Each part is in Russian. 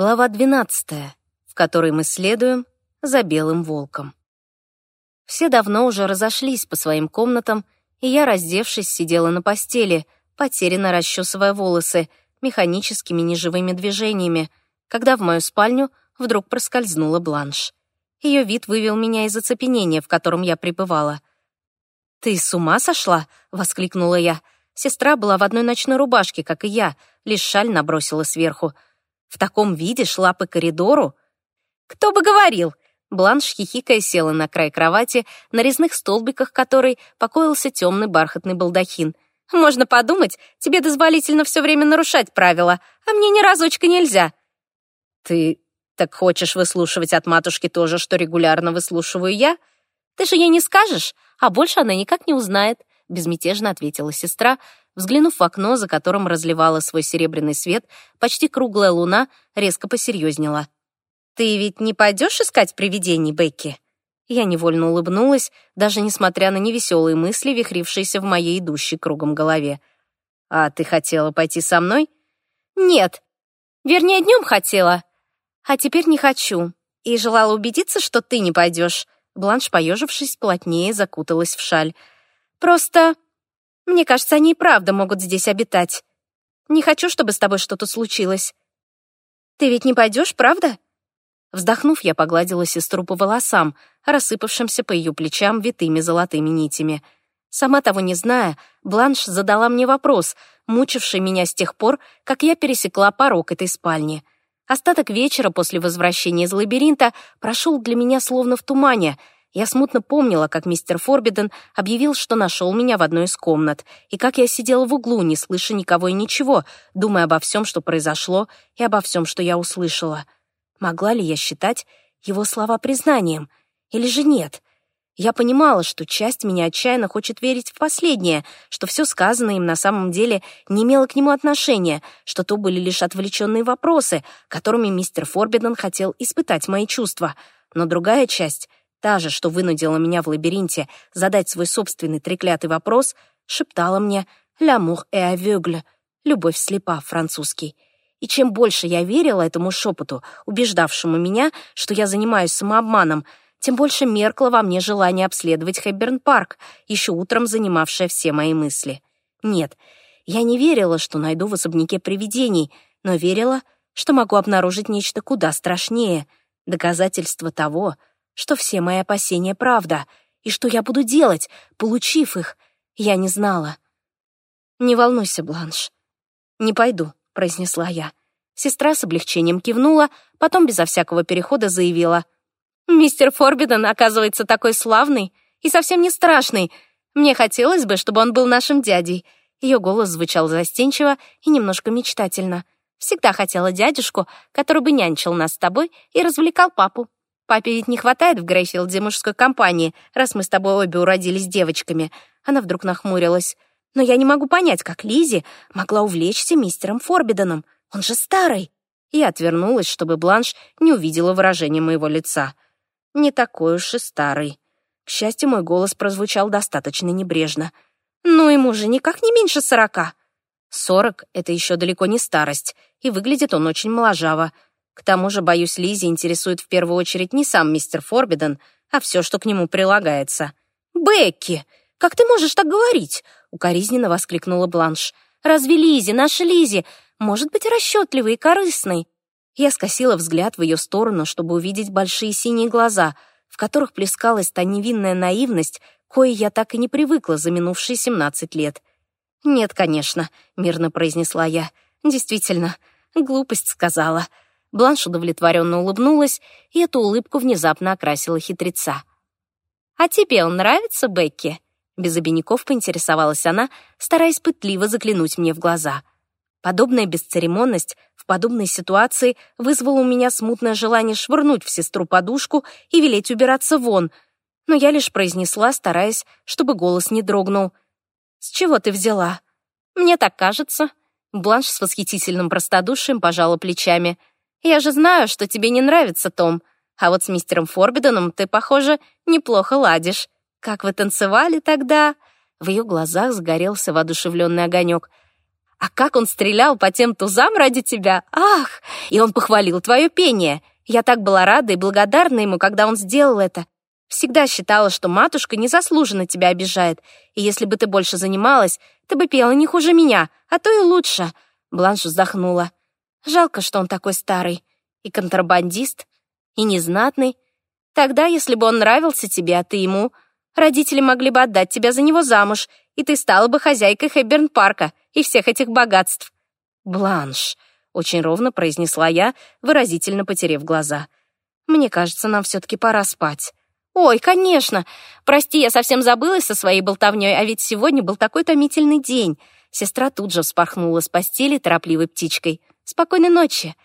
Глава 12, в которой мы следуем за белым волком. Все давно уже разошлись по своим комнатам, и я, раздевшись, сидела на постели, потерянно расчесывая волосы, механическими неживыми движениями, когда в мою спальню вдруг проскользнула бланш. Ее вид вывел меня из оцепенения, в котором я пребывала. «Ты с ума сошла?» — воскликнула я. Сестра была в одной ночной рубашке, как и я, лишь шаль набросила сверху — в таком виде шла по коридору? Кто бы говорил? Бланш, хихикая, села на край кровати, на резных столбиках которой покоился темный бархатный балдахин. «Можно подумать, тебе дозволительно все время нарушать правила, а мне ни разочка нельзя». «Ты так хочешь выслушивать от матушки то же, что регулярно выслушиваю я? Ты же ей не скажешь, а больше она никак не узнает», — безмятежно ответила сестра, Взглянув в окно, за которым разливала свой серебряный свет, почти круглая луна резко посерьезнела. «Ты ведь не пойдешь искать привидений, Бекки?» Я невольно улыбнулась, даже несмотря на невеселые мысли, вихрившиеся в моей идущей кругом голове. «А ты хотела пойти со мной?» «Нет. Вернее, днем хотела. А теперь не хочу. И желала убедиться, что ты не пойдешь». Бланш, поежившись, плотнее закуталась в шаль. «Просто мне кажется, они и правда могут здесь обитать. Не хочу, чтобы с тобой что-то случилось. Ты ведь не пойдешь, правда?» Вздохнув, я погладила сестру по волосам, рассыпавшимся по ее плечам витыми золотыми нитями. Сама того не зная, Бланш задала мне вопрос, мучивший меня с тех пор, как я пересекла порог этой спальни. Остаток вечера после возвращения из лабиринта прошел для меня словно в тумане — я смутно помнила, как мистер Форбиден объявил, что нашел меня в одной из комнат, и как я сидела в углу, не слыша никого и ничего, думая обо всем, что произошло, и обо всем, что я услышала. Могла ли я считать его слова признанием? Или же нет? Я понимала, что часть меня отчаянно хочет верить в последнее, что все сказанное им на самом деле не имело к нему отношения, что то были лишь отвлеченные вопросы, которыми мистер Форбиден хотел испытать мои чувства. Но другая часть та же, что вынудила меня в лабиринте задать свой собственный треклятый вопрос, шептала мне «l'amour est aveugle» — «любовь слепа» французский. И чем больше я верила этому шепоту, убеждавшему меня, что я занимаюсь самообманом, тем больше меркло во мне желание обследовать Хэбберн-парк, еще утром занимавшее все мои мысли. Нет, я не верила, что найду в особняке привидений, но верила, что могу обнаружить нечто куда страшнее — доказательство того, что все мои опасения правда, и что я буду делать, получив их, я не знала. «Не волнуйся, Бланш. Не пойду», — произнесла я. Сестра с облегчением кивнула, потом безо всякого перехода заявила. «Мистер Форбиден, оказывается, такой славный и совсем не страшный. Мне хотелось бы, чтобы он был нашим дядей». Ее голос звучал застенчиво и немножко мечтательно. «Всегда хотела дядюшку, который бы нянчил нас с тобой и развлекал папу». Папе ведь не хватает в Грейфилде мужской компании, раз мы с тобой обе уродились девочками. Она вдруг нахмурилась. Но я не могу понять, как Лизи могла увлечься мистером Форбиденом. Он же старый. И отвернулась, чтобы Бланш не увидела выражения моего лица. Не такой уж и старый. К счастью, мой голос прозвучал достаточно небрежно. Ну, ему же никак не меньше сорока. Сорок — это еще далеко не старость, и выглядит он очень моложаво. К тому же, боюсь, Лизи интересует в первую очередь не сам мистер Форбиден, а все, что к нему прилагается. «Бекки, как ты можешь так говорить?» — укоризненно воскликнула Бланш. «Разве Лизи, наша Лизи, может быть расчетливой и корыстной?» Я скосила взгляд в ее сторону, чтобы увидеть большие синие глаза, в которых плескалась та невинная наивность, кое я так и не привыкла за минувшие семнадцать лет. «Нет, конечно», — мирно произнесла я. «Действительно, глупость сказала». Бланш удовлетворенно улыбнулась, и эту улыбку внезапно окрасила хитреца. «А тебе он нравится, Бекки?» Без обиняков поинтересовалась она, стараясь пытливо заглянуть мне в глаза. Подобная бесцеремонность в подобной ситуации вызвала у меня смутное желание швырнуть в сестру подушку и велеть убираться вон, но я лишь произнесла, стараясь, чтобы голос не дрогнул. «С чего ты взяла?» «Мне так кажется». Бланш с восхитительным простодушием пожала плечами — я же знаю, что тебе не нравится Том, а вот с мистером Форбиденом ты, похоже, неплохо ладишь. Как вы танцевали тогда?» В ее глазах сгорелся воодушевленный огонек. А как он стрелял по тем тузам ради тебя! Ах! И он похвалил твое пение. Я так была рада и благодарна ему, когда он сделал это. Всегда считала, что матушка незаслуженно тебя обижает, и если бы ты больше занималась, ты бы пела не хуже меня, а то и лучше». Бланш вздохнула. «Жалко, что он такой старый. И контрабандист, и незнатный. Тогда, если бы он нравился тебе, а ты ему, родители могли бы отдать тебя за него замуж, и ты стала бы хозяйкой Хэбберн-парка и всех этих богатств». «Бланш», — очень ровно произнесла я, выразительно потерев глаза. «Мне кажется, нам все-таки пора спать». «Ой, конечно! Прости, я совсем забылась со своей болтовней, а ведь сегодня был такой томительный день». Сестра тут же вспорхнула с постели торопливой птичкой. «Спокойной ночи!»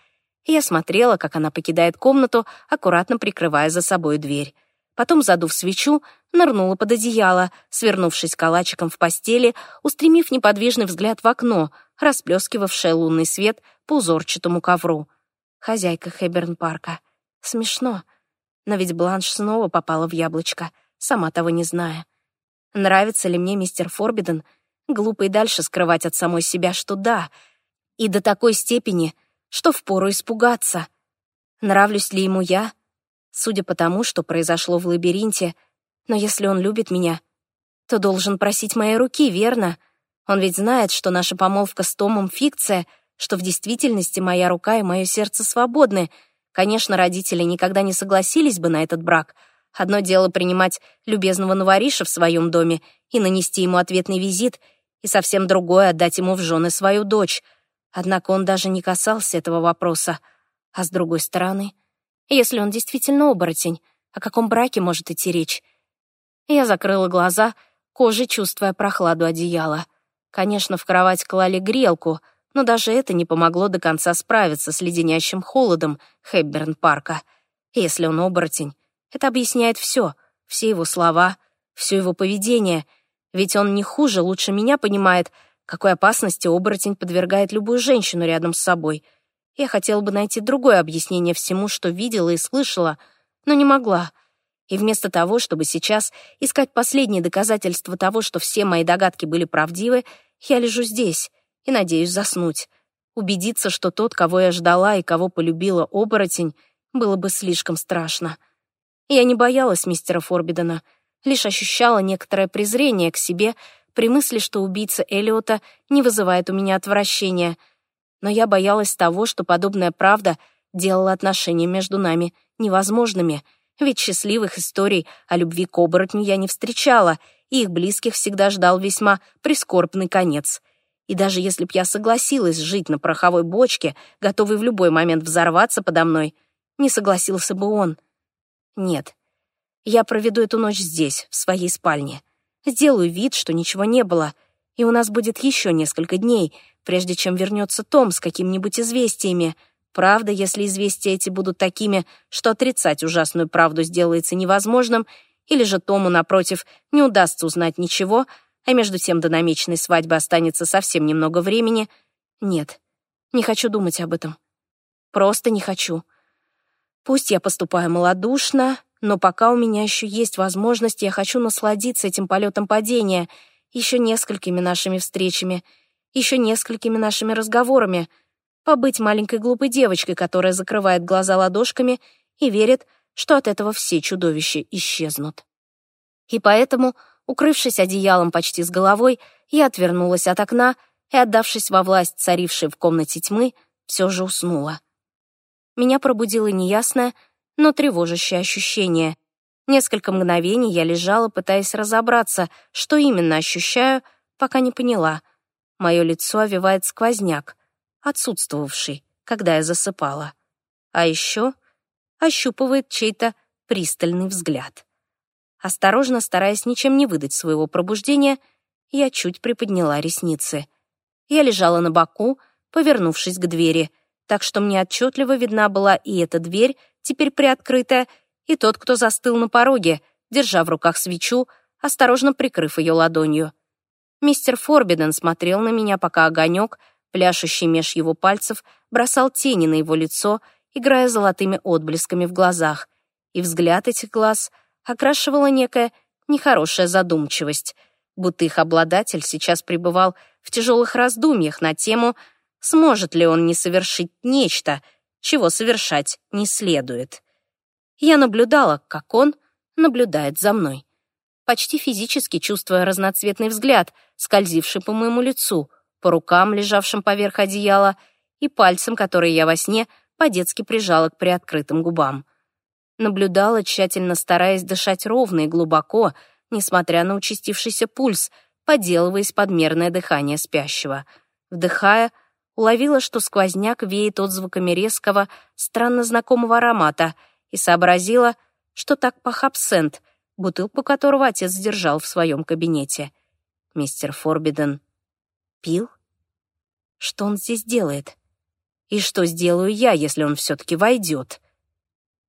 Я смотрела, как она покидает комнату, аккуратно прикрывая за собой дверь. Потом, задув свечу, нырнула под одеяло, свернувшись калачиком в постели, устремив неподвижный взгляд в окно, расплескивавшее лунный свет по узорчатому ковру. Хозяйка Хэберн-парка. Смешно но ведь Бланш снова попала в яблочко, сама того не зная. Нравится ли мне мистер Форбиден? Глупо и дальше скрывать от самой себя, что да, и до такой степени, что впору испугаться. Нравлюсь ли ему я? Судя по тому, что произошло в лабиринте, но если он любит меня, то должен просить моей руки, верно? Он ведь знает, что наша помолвка с Томом — фикция, что в действительности моя рука и мое сердце свободны — Конечно, родители никогда не согласились бы на этот брак. Одно дело принимать любезного новориша в своем доме и нанести ему ответный визит, и совсем другое — отдать ему в жены свою дочь. Однако он даже не касался этого вопроса. А с другой стороны, если он действительно оборотень, о каком браке может идти речь? Я закрыла глаза, кожей чувствуя прохладу одеяла. Конечно, в кровать клали грелку — но даже это не помогло до конца справиться с леденящим холодом Хэбберн-парка. Если он оборотень, это объясняет все, все его слова, все его поведение, ведь он не хуже, лучше меня понимает, какой опасности оборотень подвергает любую женщину рядом с собой. Я хотела бы найти другое объяснение всему, что видела и слышала, но не могла. И вместо того, чтобы сейчас искать последние доказательства того, что все мои догадки были правдивы, я лежу здесь, и надеюсь заснуть. Убедиться, что тот, кого я ждала и кого полюбила оборотень, было бы слишком страшно. Я не боялась мистера Форбидена, лишь ощущала некоторое презрение к себе при мысли, что убийца Элиота не вызывает у меня отвращения. Но я боялась того, что подобная правда делала отношения между нами невозможными, ведь счастливых историй о любви к оборотню я не встречала, и их близких всегда ждал весьма прискорбный конец — и даже если б я согласилась жить на пороховой бочке, готовой в любой момент взорваться подо мной, не согласился бы он. Нет, я проведу эту ночь здесь, в своей спальне. Сделаю вид, что ничего не было, и у нас будет еще несколько дней, прежде чем вернется Том с какими-нибудь известиями. Правда, если известия эти будут такими, что отрицать ужасную правду сделается невозможным, или же Тому, напротив, не удастся узнать ничего — а между тем до намеченной свадьбы останется совсем немного времени. Нет, не хочу думать об этом. Просто не хочу. Пусть я поступаю малодушно, но пока у меня еще есть возможность, я хочу насладиться этим полетом падения, еще несколькими нашими встречами, еще несколькими нашими разговорами, побыть маленькой глупой девочкой, которая закрывает глаза ладошками и верит, что от этого все чудовища исчезнут. И поэтому Укрывшись одеялом почти с головой, я отвернулась от окна и, отдавшись во власть царившей в комнате тьмы, все же уснула. Меня пробудило неясное, но тревожащее ощущение. Несколько мгновений я лежала, пытаясь разобраться, что именно ощущаю, пока не поняла. Мое лицо овивает сквозняк, отсутствовавший, когда я засыпала. А еще ощупывает чей-то пристальный взгляд. Осторожно, стараясь ничем не выдать своего пробуждения, я чуть приподняла ресницы. Я лежала на боку, повернувшись к двери, так что мне отчетливо видна была и эта дверь, теперь приоткрытая, и тот, кто застыл на пороге, держа в руках свечу, осторожно прикрыв ее ладонью. Мистер Форбиден смотрел на меня, пока огонек, пляшущий меж его пальцев, бросал тени на его лицо, играя золотыми отблесками в глазах. И взгляд этих глаз — окрашивала некая нехорошая задумчивость, будто их обладатель сейчас пребывал в тяжелых раздумьях на тему, сможет ли он не совершить нечто, чего совершать не следует. Я наблюдала, как он наблюдает за мной, почти физически чувствуя разноцветный взгляд, скользивший по моему лицу, по рукам, лежавшим поверх одеяла, и пальцем, который я во сне по-детски прижала к приоткрытым губам. Наблюдала, тщательно стараясь дышать ровно и глубоко, несмотря на участившийся пульс, поделываясь подмерное дыхание спящего. Вдыхая, уловила, что сквозняк веет отзвуками резкого, странно знакомого аромата, и сообразила, что так пах абсент, бутылку которого отец держал в своем кабинете. Мистер Форбиден пил? Что он здесь делает? И что сделаю я, если он все-таки войдет?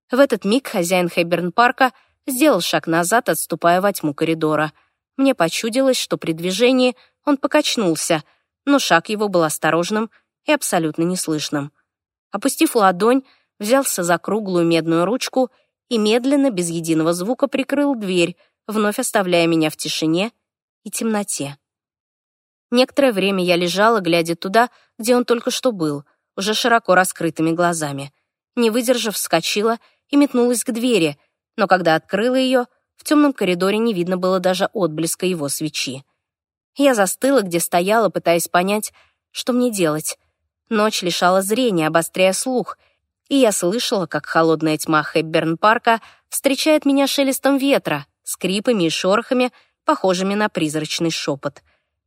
В этот миг хозяин Хэбберн-парка сделал шаг назад, отступая во тьму коридора. Мне почудилось, что при движении он покачнулся, но шаг его был осторожным и абсолютно неслышным. Опустив ладонь, взялся за круглую медную ручку и медленно, без единого звука, прикрыл дверь, вновь оставляя меня в тишине и темноте. Некоторое время я лежала, глядя туда, где он только что был, уже широко раскрытыми глазами. Не выдержав, вскочила и метнулась к двери, но когда открыла ее, в темном коридоре не видно было даже отблеска его свечи. Я застыла, где стояла, пытаясь понять, что мне делать. Ночь лишала зрения, обостряя слух, и я слышала, как холодная тьма Хэбберн-парка встречает меня шелестом ветра, скрипами и шорохами, похожими на призрачный шепот.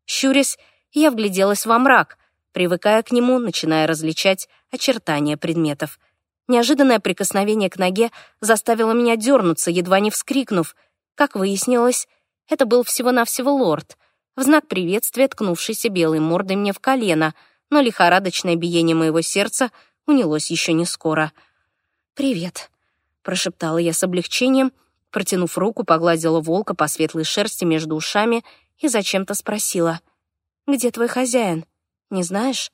Щурясь, я вгляделась во мрак, привыкая к нему, начиная различать очертания предметов. Неожиданное прикосновение к ноге заставило меня дернуться, едва не вскрикнув. Как выяснилось, это был всего-навсего лорд, в знак приветствия ткнувшийся белой мордой мне в колено, но лихорадочное биение моего сердца унялось еще не скоро. «Привет», — прошептала я с облегчением, протянув руку, погладила волка по светлой шерсти между ушами и зачем-то спросила. «Где твой хозяин? Не знаешь?»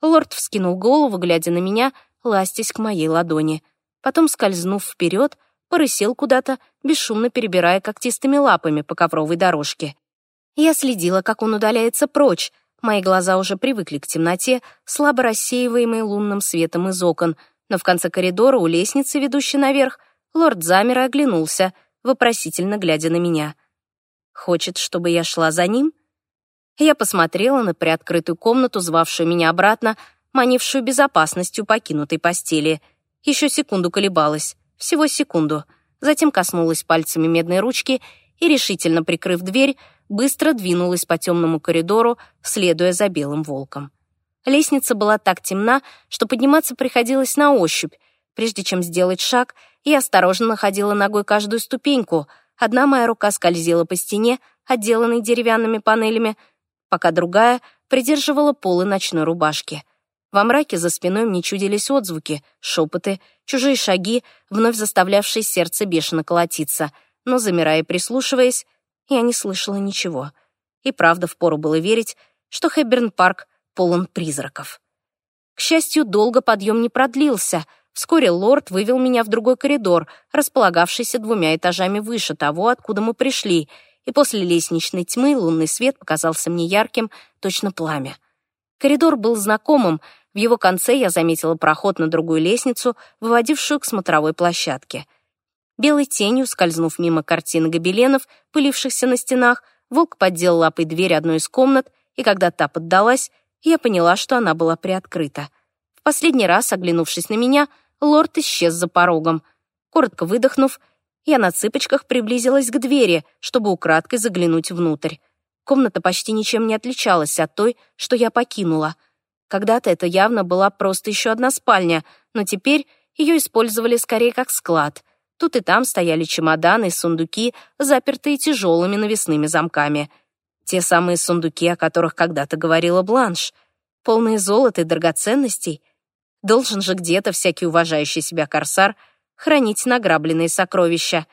Лорд вскинул голову, глядя на меня — ластясь к моей ладони. Потом, скользнув вперед, порысел куда-то, бесшумно перебирая когтистыми лапами по ковровой дорожке. Я следила, как он удаляется прочь. Мои глаза уже привыкли к темноте, слабо рассеиваемой лунным светом из окон, но в конце коридора у лестницы, ведущей наверх, лорд замер и оглянулся, вопросительно глядя на меня. «Хочет, чтобы я шла за ним?» Я посмотрела на приоткрытую комнату, звавшую меня обратно, манившую безопасностью покинутой постели. Еще секунду колебалась, всего секунду. Затем коснулась пальцами медной ручки и, решительно прикрыв дверь, быстро двинулась по темному коридору, следуя за белым волком. Лестница была так темна, что подниматься приходилось на ощупь. Прежде чем сделать шаг, я осторожно находила ногой каждую ступеньку. Одна моя рука скользила по стене, отделанной деревянными панелями, пока другая придерживала полы ночной рубашки. Во мраке за спиной мне чудились отзвуки, шепоты, чужие шаги, вновь заставлявшие сердце бешено колотиться. Но, замирая и прислушиваясь, я не слышала ничего. И правда, впору было верить, что Хэбберн-парк полон призраков. К счастью, долго подъем не продлился. Вскоре лорд вывел меня в другой коридор, располагавшийся двумя этажами выше того, откуда мы пришли, и после лестничной тьмы лунный свет показался мне ярким, точно пламя. Коридор был знакомым, в его конце я заметила проход на другую лестницу, выводившую к смотровой площадке. Белой тенью, скользнув мимо картин гобеленов, пылившихся на стенах, волк поддел лапой дверь одной из комнат, и когда та поддалась, я поняла, что она была приоткрыта. В последний раз, оглянувшись на меня, лорд исчез за порогом. Коротко выдохнув, я на цыпочках приблизилась к двери, чтобы украдкой заглянуть внутрь. Комната почти ничем не отличалась от той, что я покинула — когда-то это явно была просто еще одна спальня, но теперь ее использовали скорее как склад. Тут и там стояли чемоданы и сундуки, запертые тяжелыми навесными замками. Те самые сундуки, о которых когда-то говорила Бланш. Полные золота и драгоценностей. Должен же где-то всякий уважающий себя корсар хранить награбленные сокровища.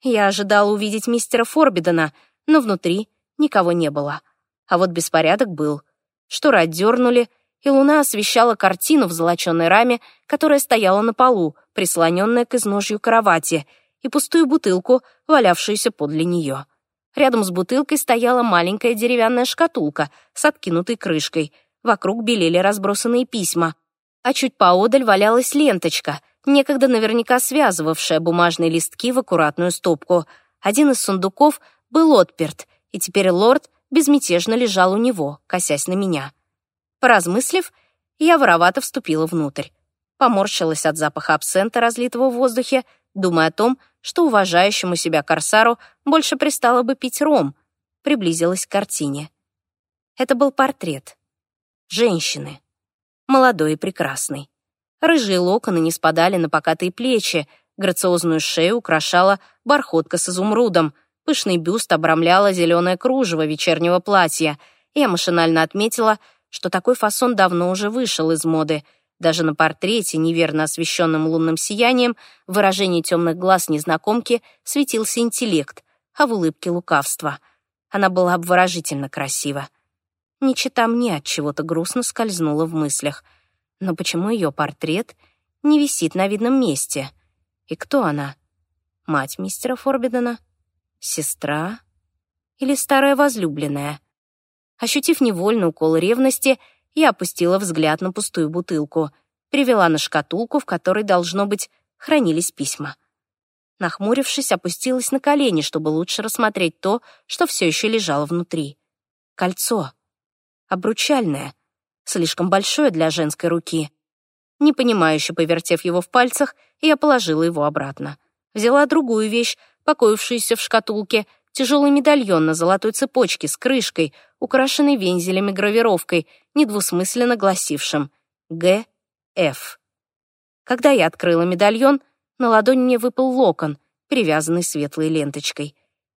Я ожидала увидеть мистера Форбидена, но внутри никого не было. А вот беспорядок был. Шторы отдернули, и луна освещала картину в золоченой раме, которая стояла на полу, прислоненная к изножью кровати, и пустую бутылку, валявшуюся подле нее. Рядом с бутылкой стояла маленькая деревянная шкатулка с откинутой крышкой. Вокруг белели разбросанные письма. А чуть поодаль валялась ленточка, некогда наверняка связывавшая бумажные листки в аккуратную стопку. Один из сундуков был отперт, и теперь лорд безмятежно лежал у него, косясь на меня. Поразмыслив, я воровато вступила внутрь. Поморщилась от запаха абсента, разлитого в воздухе, думая о том, что уважающему себя корсару больше пристало бы пить ром. Приблизилась к картине. Это был портрет. Женщины. Молодой и прекрасный. Рыжие локоны не спадали на покатые плечи, грациозную шею украшала бархотка с изумрудом, пышный бюст обрамляла зеленое кружево вечернего платья. Я машинально отметила, что такой фасон давно уже вышел из моды — даже на портрете, неверно освещенном лунным сиянием, в выражении темных глаз незнакомки светился интеллект, а в улыбке лукавство. Она была обворожительно красива. Не чита мне от чего-то грустно скользнула в мыслях. Но почему ее портрет не висит на видном месте? И кто она? Мать мистера Форбидена? Сестра? Или старая возлюбленная? Ощутив невольный укол ревности, я опустила взгляд на пустую бутылку, перевела на шкатулку, в которой, должно быть, хранились письма. Нахмурившись, опустилась на колени, чтобы лучше рассмотреть то, что все еще лежало внутри. Кольцо. Обручальное. Слишком большое для женской руки. Непонимающе повертев его в пальцах, я положила его обратно. Взяла другую вещь, покоившуюся в шкатулке, тяжелый медальон на золотой цепочке с крышкой, украшенный вензелями гравировкой, недвусмысленно гласившим «Г. Ф». Когда я открыла медальон, на ладонь мне выпал локон, перевязанный светлой ленточкой.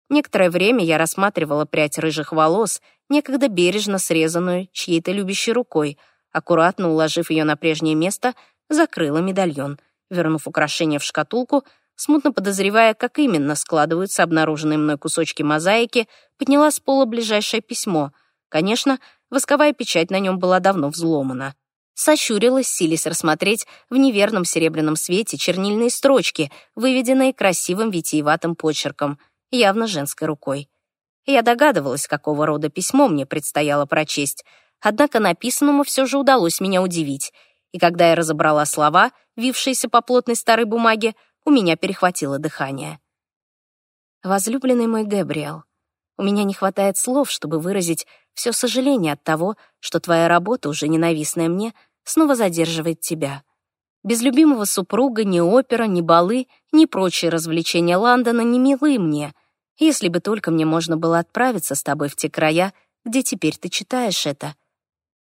Некоторое время я рассматривала прядь рыжих волос, некогда бережно срезанную чьей-то любящей рукой, аккуратно уложив ее на прежнее место, закрыла медальон. Вернув украшение в шкатулку, смутно подозревая, как именно складываются обнаруженные мной кусочки мозаики, подняла с пола ближайшее письмо. Конечно, восковая печать на нем была давно взломана. Сощурилась, силясь рассмотреть в неверном серебряном свете чернильные строчки, выведенные красивым витиеватым почерком, явно женской рукой. Я догадывалась, какого рода письмо мне предстояло прочесть, однако написанному все же удалось меня удивить, и когда я разобрала слова, вившиеся по плотной старой бумаге, у меня перехватило дыхание. «Возлюбленный мой Гэбриэл, у меня не хватает слов, чтобы выразить все сожаление от того, что твоя работа, уже ненавистная мне, снова задерживает тебя. Без любимого супруга ни опера, ни балы, ни прочие развлечения Лондона не милы мне, если бы только мне можно было отправиться с тобой в те края, где теперь ты читаешь это.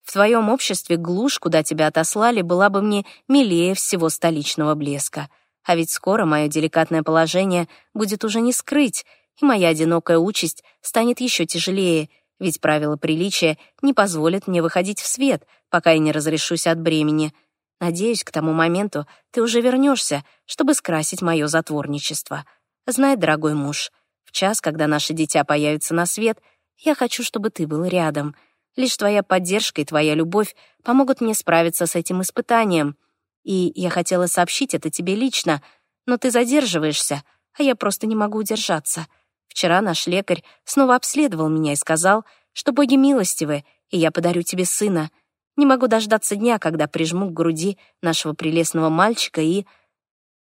В твоем обществе глушь, куда тебя отослали, была бы мне милее всего столичного блеска — а ведь скоро мое деликатное положение будет уже не скрыть, и моя одинокая участь станет еще тяжелее, ведь правила приличия не позволят мне выходить в свет, пока я не разрешусь от бремени. Надеюсь, к тому моменту ты уже вернешься, чтобы скрасить мое затворничество. Знай, дорогой муж, в час, когда наше дитя появится на свет, я хочу, чтобы ты был рядом. Лишь твоя поддержка и твоя любовь помогут мне справиться с этим испытанием — и я хотела сообщить это тебе лично, но ты задерживаешься, а я просто не могу удержаться. Вчера наш лекарь снова обследовал меня и сказал, что боги милостивы, и я подарю тебе сына. Не могу дождаться дня, когда прижму к груди нашего прелестного мальчика и...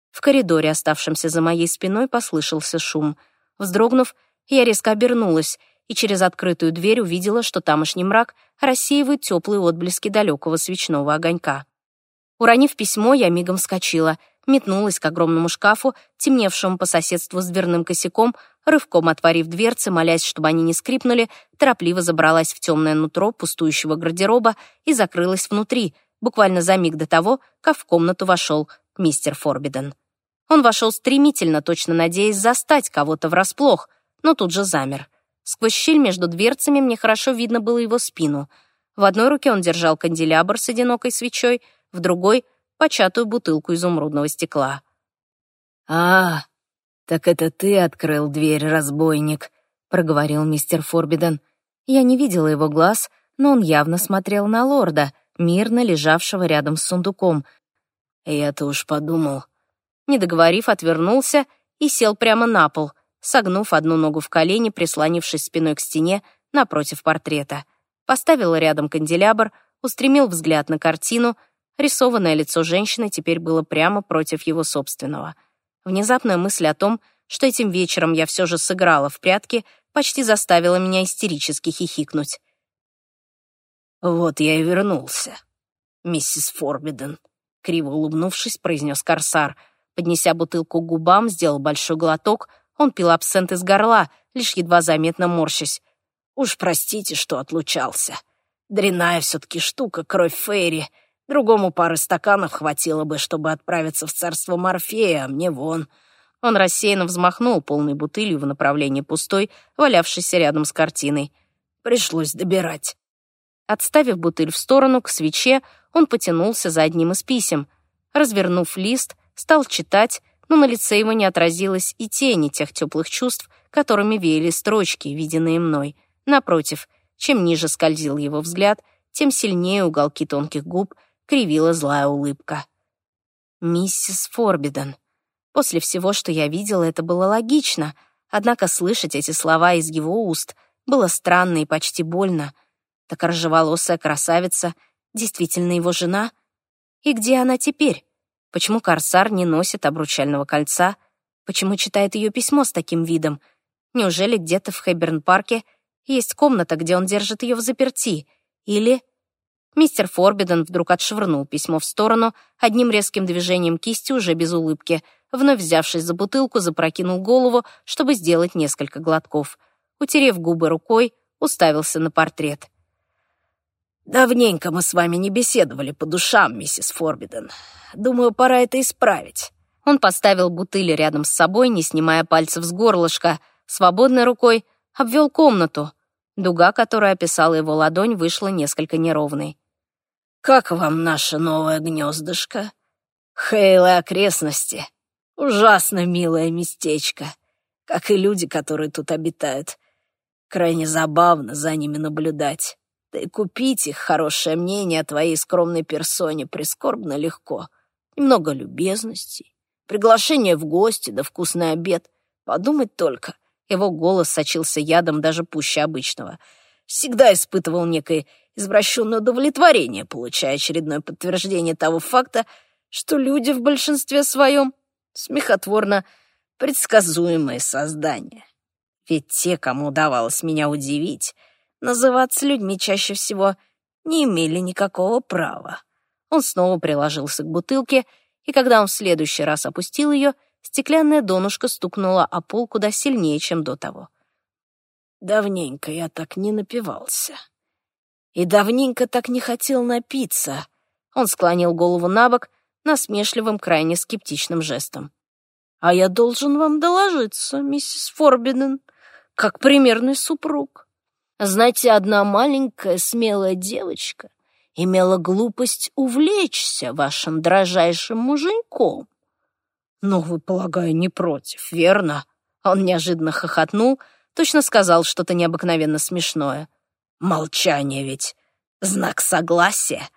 В коридоре, оставшемся за моей спиной, послышался шум. Вздрогнув, я резко обернулась и через открытую дверь увидела, что тамошний мрак рассеивает теплые отблески далекого свечного огонька. Уронив письмо, я мигом вскочила, метнулась к огромному шкафу, темневшему по соседству с дверным косяком, рывком отворив дверцы, молясь, чтобы они не скрипнули, торопливо забралась в темное нутро пустующего гардероба и закрылась внутри, буквально за миг до того, как в комнату вошел мистер Форбиден. Он вошел стремительно, точно надеясь застать кого-то врасплох, но тут же замер. Сквозь щель между дверцами мне хорошо видно было его спину. В одной руке он держал канделябр с одинокой свечой — в другой — початую бутылку изумрудного стекла. «А, так это ты открыл дверь, разбойник», — проговорил мистер Форбиден. Я не видела его глаз, но он явно смотрел на лорда, мирно лежавшего рядом с сундуком. Я-то уж подумал. Не договорив, отвернулся и сел прямо на пол. согнув одну ногу в колени, прислонившись спиной к стене напротив портрета. Поставил рядом канделябр, устремил взгляд на картину. Рисованное лицо женщины теперь было прямо против его собственного. Внезапная мысль о том, что этим вечером я все же сыграла в прятки, почти заставила меня истерически хихикнуть. «Вот я и вернулся, миссис Форбиден», — криво улыбнувшись, произнес Корсар. Поднеся бутылку к губам, сделал большой глоток. Он пил абсент из горла, лишь едва заметно морщась. «Уж простите, что отлучался. Дрянная все-таки штука, кровь Фейри. Другому пары стаканов хватило бы, чтобы отправиться в царство Морфея, а мне вон». Он рассеянно взмахнул полной бутылью в направлении пустой, валявшейся рядом с картиной. Пришлось добирать. Отставив бутыль в сторону, к свече, он потянулся за одним из писем. Развернув лист, стал читать, но на лице его не отразилось и тени тех теплых чувств, которыми веяли строчки, виденные мной. Напротив, чем ниже скользил его взгляд, тем сильнее уголки тонких губ кривила злая улыбка. «Миссис Форбиден». После всего, что я видела, это было логично, однако слышать эти слова из его уст было странно и почти больно. Так рыжеволосая красавица действительно его жена? И где она теперь? Почему Корсар не носит обручального кольца? Почему читает ее письмо с таким видом? Неужели где-то в Хэбберн-парке есть комната, где он держит ее в заперти? Или... Мистер Форбиден вдруг отшвырнул письмо в сторону, одним резким движением кисти уже без улыбки. Вновь взявшись за бутылку, запрокинул голову, чтобы сделать несколько глотков. Утерев губы рукой, уставился на портрет. «Давненько мы с вами не беседовали по душам, миссис Форбиден. Думаю, пора это исправить». Он поставил бутыли рядом с собой, не снимая пальцев с горлышка, свободной рукой обвел комнату. Дуга, которая описала его ладонь, вышла несколько неровной. «Как вам наше новое гнездышко? Хейл и окрестности. Ужасно милое местечко, как и люди, которые тут обитают. Крайне забавно за ними наблюдать. Да и купить их хорошее мнение о твоей скромной персоне прискорбно легко. Немного любезностей, приглашение в гости да вкусный обед. Подумать только, его голос сочился ядом даже пуще обычного. Всегда испытывал некое извращенное удовлетворение, получая очередное подтверждение того факта, что люди в большинстве своем смехотворно предсказуемые создания. Ведь те, кому удавалось меня удивить, называться людьми чаще всего не имели никакого права. Он снова приложился к бутылке, и когда он в следующий раз опустил ее, стеклянная донышко стукнула о пол куда сильнее, чем до того. Давненько я так не напивался. И давненько так не хотел напиться. Он склонил голову на бок насмешливым, крайне скептичным жестом. «А я должен вам доложиться, миссис Форбиден, как примерный супруг. Знаете, одна маленькая смелая девочка имела глупость увлечься вашим дрожайшим муженьком. Но вы, полагаю, не против, верно? Он неожиданно хохотнул, точно сказал что-то необыкновенно смешное. Молчание ведь знак согласия.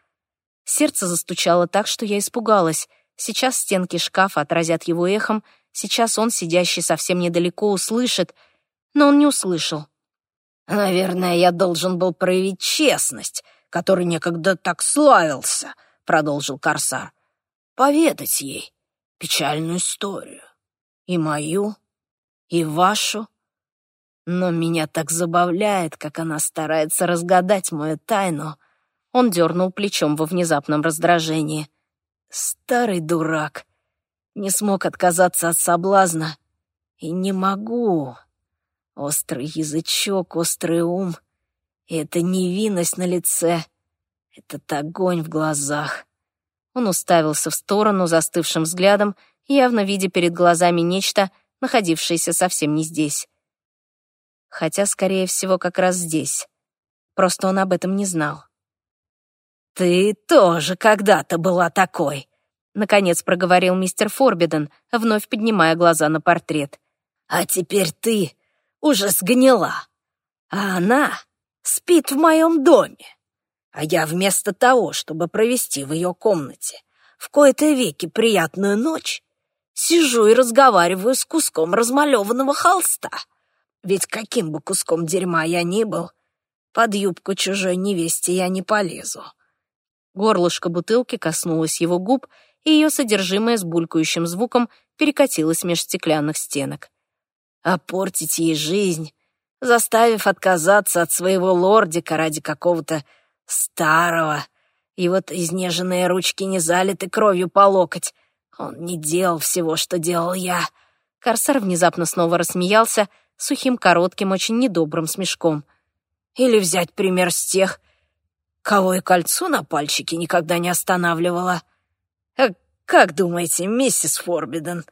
Сердце застучало так, что я испугалась. Сейчас стенки шкафа отразят его эхом, сейчас он, сидящий совсем недалеко, услышит. Но он не услышал. «Наверное, я должен был проявить честность, который некогда так славился», — продолжил Корсар. «Поведать ей печальную историю. И мою, и вашу. Но меня так забавляет, как она старается разгадать мою тайну». Он дернул плечом во внезапном раздражении. «Старый дурак. Не смог отказаться от соблазна. И не могу. Острый язычок, острый ум. И эта невинность на лице. Этот огонь в глазах. Он уставился в сторону застывшим взглядом, явно видя перед глазами нечто, находившееся совсем не здесь. Хотя, скорее всего, как раз здесь. Просто он об этом не знал. «Ты тоже когда-то была такой», — наконец проговорил мистер Форбиден, вновь поднимая глаза на портрет. «А теперь ты уже сгнила, а она спит в моем доме. А я вместо того, чтобы провести в ее комнате в кои-то веки приятную ночь, сижу и разговариваю с куском размалеванного холста. Ведь каким бы куском дерьма я ни был, под юбку чужой невесте я не полезу. Горлышко бутылки коснулось его губ, и ее содержимое с булькающим звуком перекатилось меж стеклянных стенок. А портить ей жизнь, заставив отказаться от своего лордика ради какого-то старого, и вот изнеженные ручки не залиты кровью по локоть. Он не делал всего, что делал я. Корсар внезапно снова рассмеялся сухим, коротким, очень недобрым смешком. Или взять пример с тех, кого и кольцо на пальчике никогда не останавливало. А как думаете, миссис Форбиден?»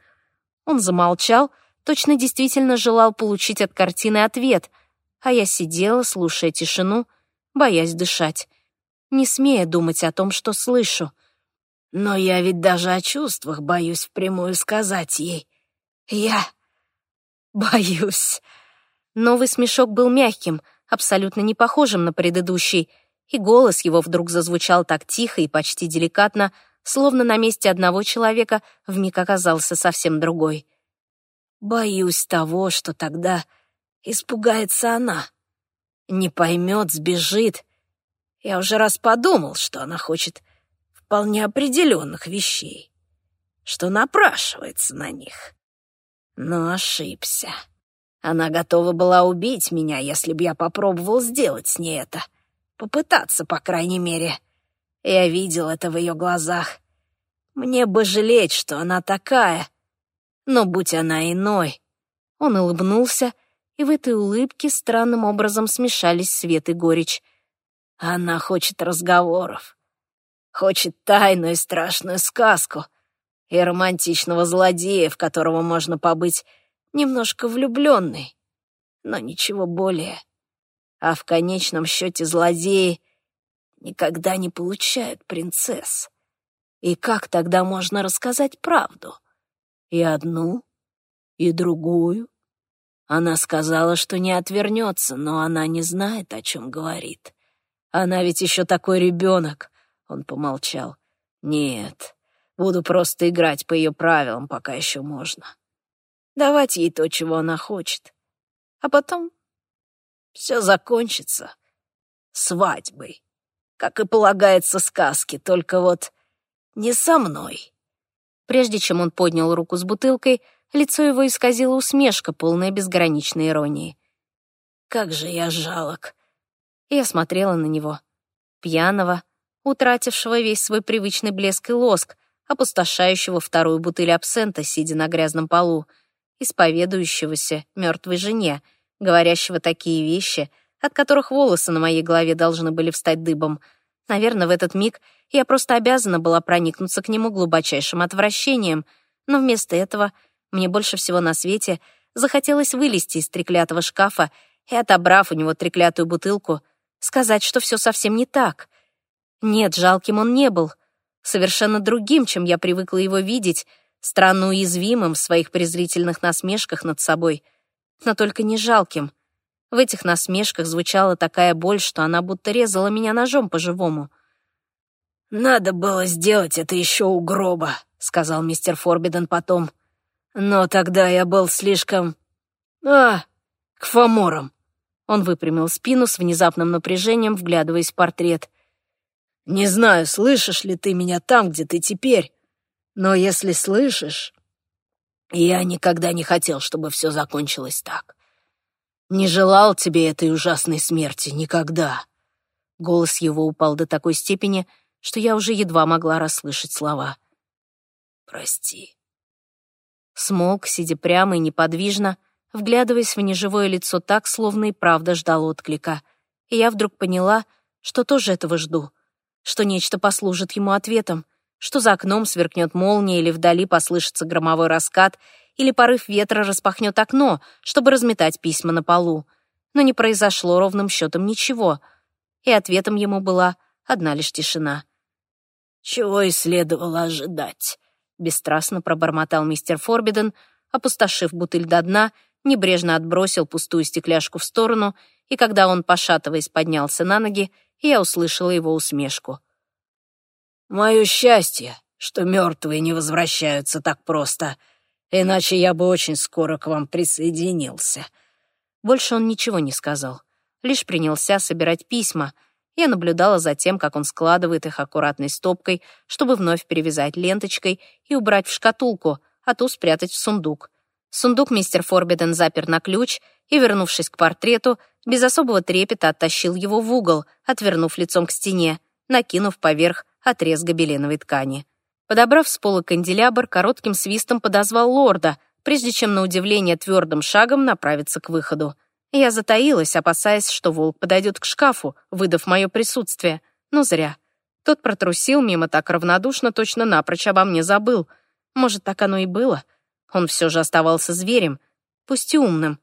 Он замолчал, точно действительно желал получить от картины ответ, а я сидела, слушая тишину, боясь дышать, не смея думать о том, что слышу. Но я ведь даже о чувствах боюсь впрямую сказать ей. Я боюсь. Новый смешок был мягким, абсолютно не похожим на предыдущий, и голос его вдруг зазвучал так тихо и почти деликатно, словно на месте одного человека вмиг оказался совсем другой. «Боюсь того, что тогда испугается она. Не поймет, сбежит. Я уже раз подумал, что она хочет вполне определенных вещей, что напрашивается на них. Но ошибся. Она готова была убить меня, если бы я попробовал сделать с ней это. Попытаться, по крайней мере. Я видел это в ее глазах. Мне бы жалеть, что она такая. Но будь она иной. Он улыбнулся, и в этой улыбке странным образом смешались свет и горечь. Она хочет разговоров. Хочет тайную и страшную сказку и романтичного злодея, в которого можно побыть немножко влюбленный, но ничего более. А в конечном счете злодеи никогда не получают принцесс. И как тогда можно рассказать правду? И одну, и другую. Она сказала, что не отвернется, но она не знает, о чем говорит. Она ведь еще такой ребенок. Он помолчал. Нет, буду просто играть по ее правилам, пока еще можно. Давать ей то, чего она хочет. А потом все закончится свадьбой, как и полагается сказке, только вот не со мной. Прежде чем он поднял руку с бутылкой, лицо его исказило усмешка, полная безграничной иронии. «Как же я жалок!» Я смотрела на него, пьяного, утратившего весь свой привычный блеск и лоск, опустошающего вторую бутыль абсента, сидя на грязном полу, исповедующегося мертвой жене, говорящего такие вещи, от которых волосы на моей голове должны были встать дыбом. Наверное, в этот миг я просто обязана была проникнуться к нему глубочайшим отвращением, но вместо этого мне больше всего на свете захотелось вылезти из треклятого шкафа и, отобрав у него треклятую бутылку, сказать, что все совсем не так. Нет, жалким он не был. Совершенно другим, чем я привыкла его видеть, странно уязвимым в своих презрительных насмешках над собой — но только не жалким. В этих насмешках звучала такая боль, что она будто резала меня ножом по-живому. «Надо было сделать это еще у гроба», — сказал мистер Форбиден потом. «Но тогда я был слишком... А, к фаморам». Он выпрямил спину с внезапным напряжением, вглядываясь в портрет. «Не знаю, слышишь ли ты меня там, где ты теперь, но если слышишь, я никогда не хотел, чтобы все закончилось так. Не желал тебе этой ужасной смерти никогда. Голос его упал до такой степени, что я уже едва могла расслышать слова. Прости. Смолк, сидя прямо и неподвижно, вглядываясь в неживое лицо так, словно и правда ждал отклика. И я вдруг поняла, что тоже этого жду, что нечто послужит ему ответом, что за окном сверкнет молния или вдали послышится громовой раскат, или порыв ветра распахнет окно, чтобы разметать письма на полу. Но не произошло ровным счетом ничего, и ответом ему была одна лишь тишина. «Чего и следовало ожидать», — бесстрастно пробормотал мистер Форбиден, опустошив бутыль до дна, небрежно отбросил пустую стекляшку в сторону, и когда он, пошатываясь, поднялся на ноги, я услышала его усмешку. Мое счастье, что мертвые не возвращаются так просто. иначе я бы очень скоро к вам присоединился». Больше он ничего не сказал, лишь принялся собирать письма. Я наблюдала за тем, как он складывает их аккуратной стопкой, чтобы вновь перевязать ленточкой и убрать в шкатулку, а ту спрятать в сундук. Сундук мистер Форбиден запер на ключ и, вернувшись к портрету, без особого трепета оттащил его в угол, отвернув лицом к стене, накинув поверх отрез гобеленовой ткани. Подобрав с пола канделябр, коротким свистом подозвал лорда, прежде чем на удивление твердым шагом направиться к выходу. Я затаилась, опасаясь, что волк подойдет к шкафу, выдав мое присутствие. Но зря. Тот протрусил мимо так равнодушно, точно напрочь обо мне забыл. Может, так оно и было? Он все же оставался зверем, пусть и умным.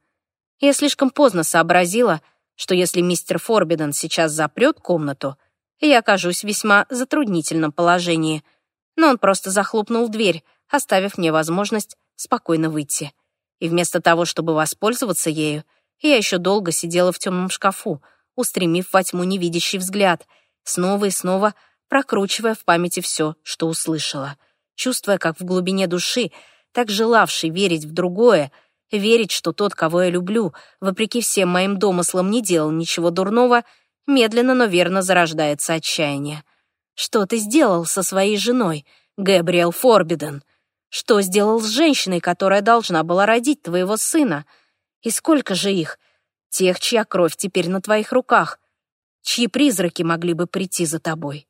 Я слишком поздно сообразила, что если мистер Форбиден сейчас запрет комнату, я окажусь в весьма затруднительном положении — но он просто захлопнул дверь, оставив мне возможность спокойно выйти. И вместо того, чтобы воспользоваться ею, я еще долго сидела в темном шкафу, устремив во тьму невидящий взгляд, снова и снова прокручивая в памяти все, что услышала, чувствуя, как в глубине души, так желавший верить в другое, верить, что тот, кого я люблю, вопреки всем моим домыслам не делал ничего дурного, медленно, но верно зарождается отчаяние. Что ты сделал со своей женой, Гэбриэл Форбиден? Что сделал с женщиной, которая должна была родить твоего сына? И сколько же их? Тех, чья кровь теперь на твоих руках? Чьи призраки могли бы прийти за тобой?